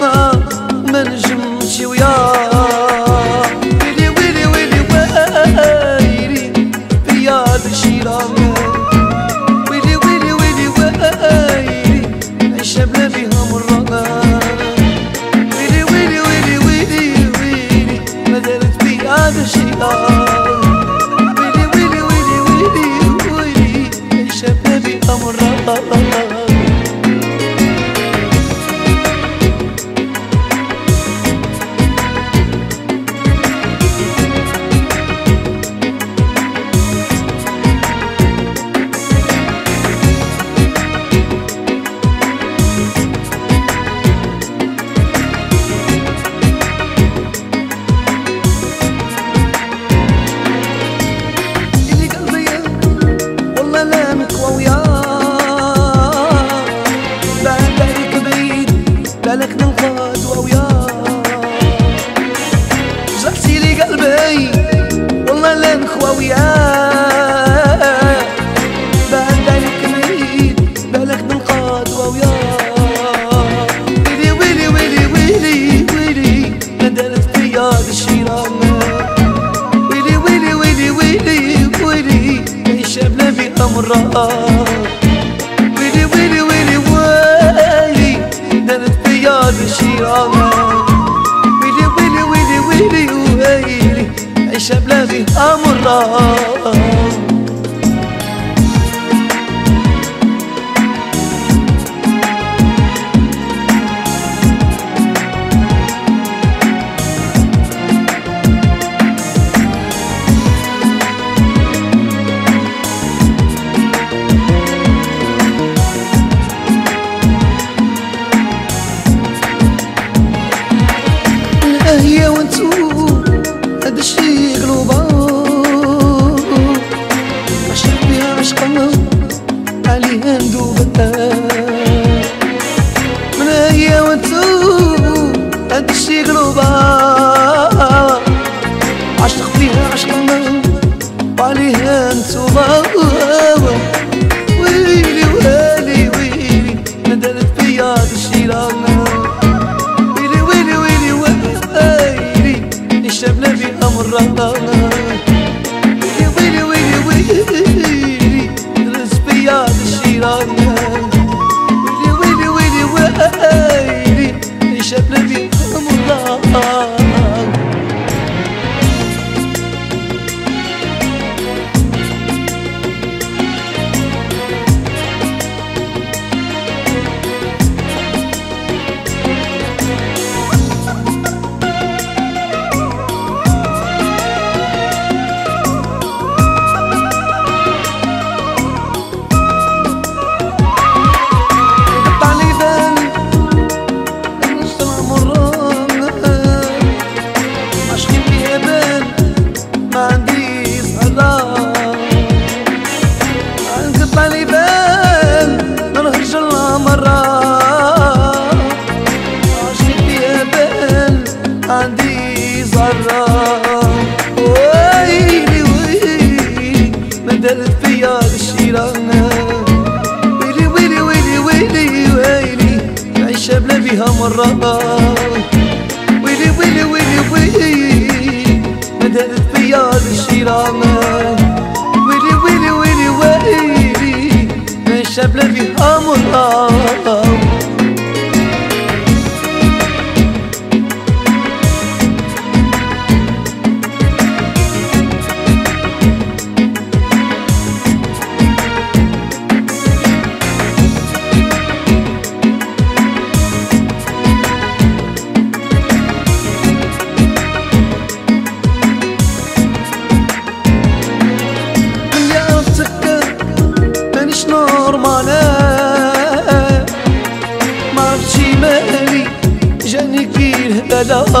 love. بالك نلقاك Oh. من هي وانتو؟ هادشي قلوبا عشق فيها عشق منو وعليها انتو حبيبه جنگیر دلم